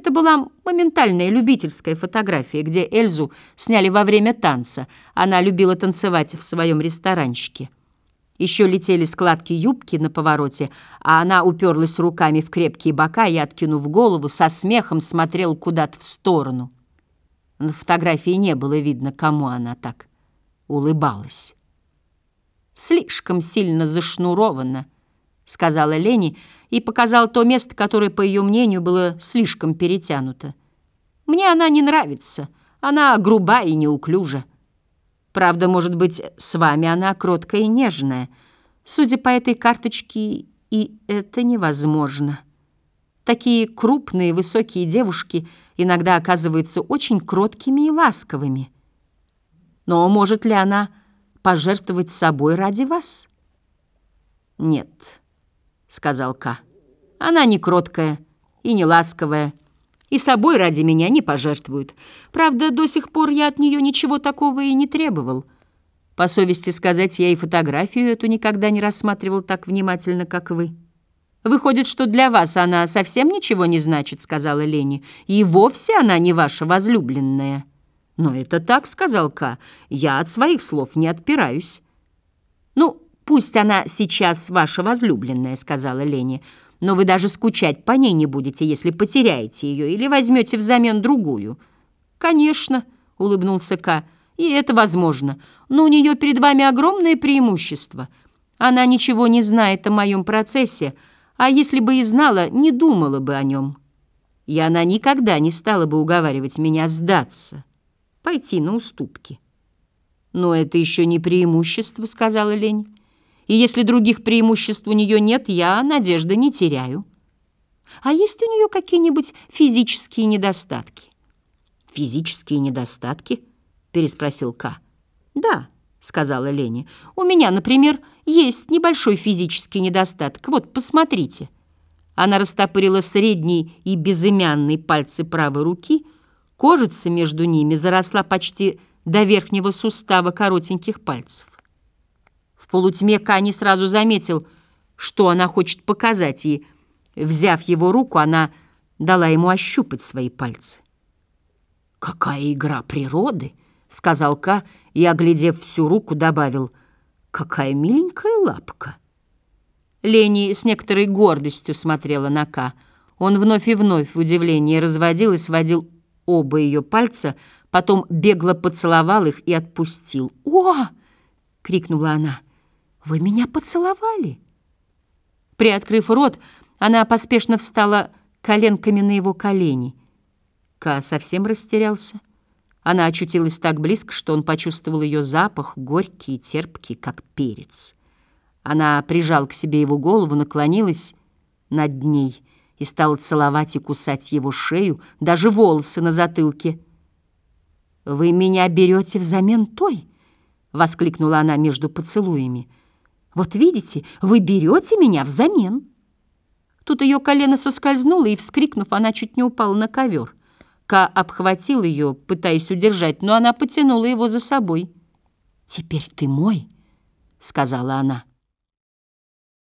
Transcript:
Это была моментальная любительская фотография, где Эльзу сняли во время танца. Она любила танцевать в своем ресторанчике. Еще летели складки юбки на повороте, а она уперлась руками в крепкие бока и, откинув голову, со смехом смотрела куда-то в сторону. На фотографии не было видно, кому она так улыбалась. «Слишком сильно зашнурована», — сказала Лени и показала то место, которое, по ее мнению, было слишком перетянуто. «Мне она не нравится. Она груба и неуклюжа. Правда, может быть, с вами она кроткая и нежная. Судя по этой карточке, и это невозможно. Такие крупные, высокие девушки иногда оказываются очень кроткими и ласковыми. Но может ли она пожертвовать собой ради вас? Нет, сказал Ка. Она не кроткая и не ласковая, и собой ради меня не пожертвует. Правда, до сих пор я от нее ничего такого и не требовал. По совести сказать, я и фотографию эту никогда не рассматривал так внимательно, как вы. «Выходит, что для вас она совсем ничего не значит», — сказала Лени, «и вовсе она не ваша возлюбленная». «Но это так», — сказал Ка, — «я от своих слов не отпираюсь». «Ну, пусть она сейчас ваша возлюбленная», — сказала Лени, — но вы даже скучать по ней не будете, если потеряете ее или возьмете взамен другую». «Конечно», — улыбнулся Ка, — «и это возможно, но у нее перед вами огромное преимущество. Она ничего не знает о моем процессе, а если бы и знала, не думала бы о нем. И она никогда не стала бы уговаривать меня сдаться, пойти на уступки». «Но это еще не преимущество», — сказала Лень и если других преимуществ у нее нет, я надежды не теряю. А есть у нее какие-нибудь физические недостатки? Физические недостатки? Переспросил К. Да, сказала Леня. У меня, например, есть небольшой физический недостаток. Вот, посмотрите. Она растопырила средний и безымянный пальцы правой руки. Кожица между ними заросла почти до верхнего сустава коротеньких пальцев полутьме Кани сразу заметил, что она хочет показать, и, взяв его руку, она дала ему ощупать свои пальцы. «Какая игра природы!» — сказал Ка и, оглядев всю руку, добавил, «Какая миленькая лапка!» Лени с некоторой гордостью смотрела на Ка. Он вновь и вновь в удивлении разводил и сводил оба ее пальца, потом бегло поцеловал их и отпустил. «О!» — крикнула она. «Вы меня поцеловали?» Приоткрыв рот, она поспешно встала коленками на его колени. Ка совсем растерялся. Она очутилась так близко, что он почувствовал ее запах, горький и терпкий, как перец. Она прижал к себе его голову, наклонилась над ней и стала целовать и кусать его шею, даже волосы на затылке. «Вы меня берете взамен той?» — воскликнула она между поцелуями. Вот видите, вы берете меня взамен. Тут ее колено соскользнуло, и, вскрикнув, она чуть не упала на ковер. Ка обхватил ее, пытаясь удержать, но она потянула его за собой. «Теперь ты мой», — сказала она.